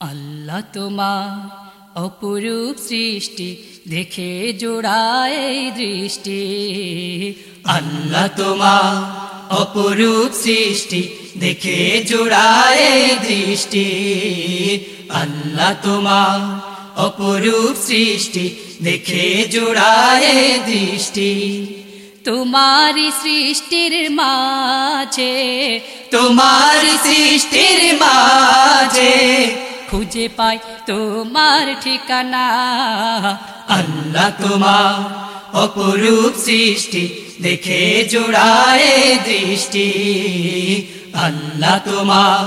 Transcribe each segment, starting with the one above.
আল্লাহ তোমার অপরূপ সৃষ্টি দেখে জোড়ায় দৃষ্টি। আল্লাহ তোমার অপরূপ সৃষ্টি দেখে জোড়ায় দৃষ্টি। আল্লাহ তোমার অপরূপ সৃষ্টি দেখে জোড়ায় দৃষ্টি। তোমারি সৃষ্টির মাঝে তোমার সৃষ্টির মাঝে। খুঁজে পাই তোমার ঠিকানা। আল্লাহ তোমার অপরূপ সৃষ্টি দেখে জোড়ায় দৃষ্টি। আল্লাহ তোমার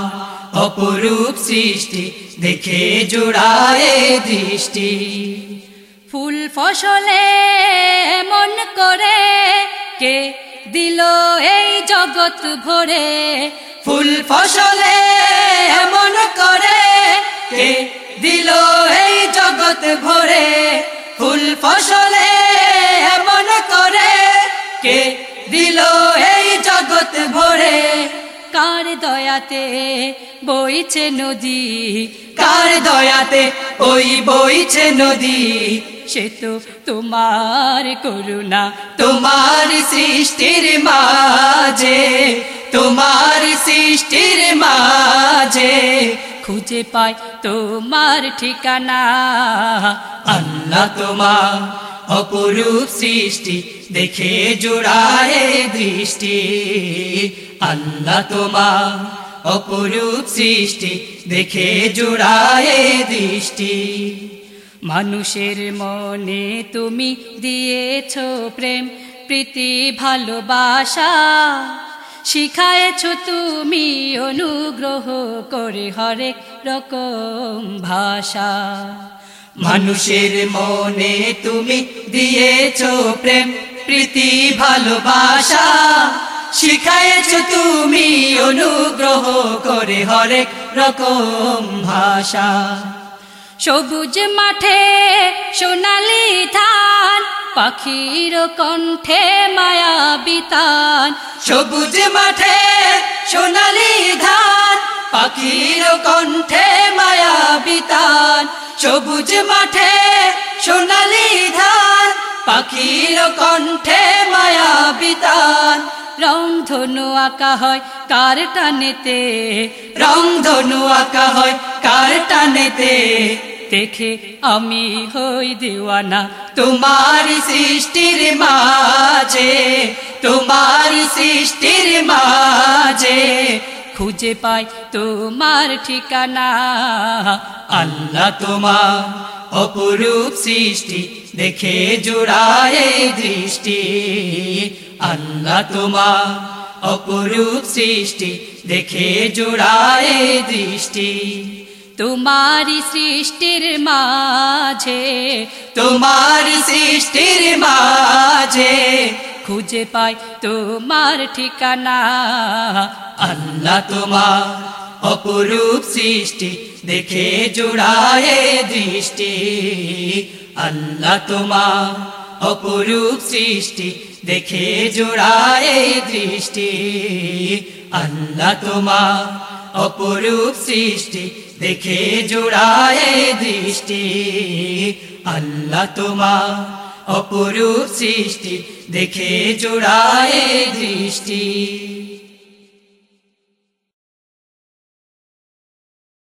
অপরূপ সৃষ্টি দেখে জোড়ায় দৃষ্টি। ফুল ফসলে মন করে কে দিল এই জগৎ ভরে? ফুল ফসলে এমন করে কে দিল এই জগৎ ভরে? কার দয়াতে বইছে নদী? কার দয়াতে ওই বইছে নদী? সে তো তোমার করুণা। তোমার সৃষ্টির মাঝে তোমার সৃষ্টির মাঝে। খুঁজে পাই তোমার ঠিকানা। আল্লাহ তোমার অপরূপ সৃষ্টি, দেখে জোড়ায় দৃষ্টি। আল্লাহ তোমার অপরূপ সৃষ্টি, দেখে জোড়ায় দৃষ্টি। মানুষের মনে তুমি দিয়েছ প্রেম, প্রীতি, ভালোবাসা। শিখায়েছ তুমি অনুগ্রহ করে হরেক রকম ভাষা। মানুষের মনে তুমি দিয়েছ প্রেম প্রীতি ভালোবাসা। শিখায়েছ তুমি অনুগ্রহ করে হরেক রকম ভাষা। সবুজ মাঠে সোনালি ধান পাখির কণ্ঠে মায়া বিতান। সবুজ মাঠে সোনালি ধান পাখির কণ্ঠে সবুজ মাঠে সোনালি ধান পাখির কণ্ঠে মায়া বিতান। রং ধনু আঁকা হয় কার টানেতে? রং ধনু আঁকা হয় কার টানেতে? দেখে আমি হই দেওয়ানা। তোমার সৃষ্টির মাঝে তোমার সৃষ্টির মাঝে। খুঁজে পাই তোমার ঠিকানা। আল্লাহ তোমার অপরূপ সৃষ্টি দেখে জোড়ায় দৃষ্টি। আল্লাহ তোমার অপরূপ সৃষ্টি দেখে জোড়ায় দৃষ্টি। তোমারি সৃষ্টির মাঝে তোমার সৃষ্টির মাঝে খুঁজে পাই তোমার ঠিকানা। আল্লাহ তোমার অপরূপ সৃষ্টি দেখে জোড়ায় দৃষ্টি। আল্লাহ তোমার অপরূপ সৃষ্টি দেখে জোড়ায় দৃষ্টি। আল্লাহ তোমার অপরূপ সৃষ্টি দেখে জোড়ায় দৃষ্টি। আল্লাহ তোমার অপরূপ সৃষ্টি দেখে জোড়ায় দৃষ্টি।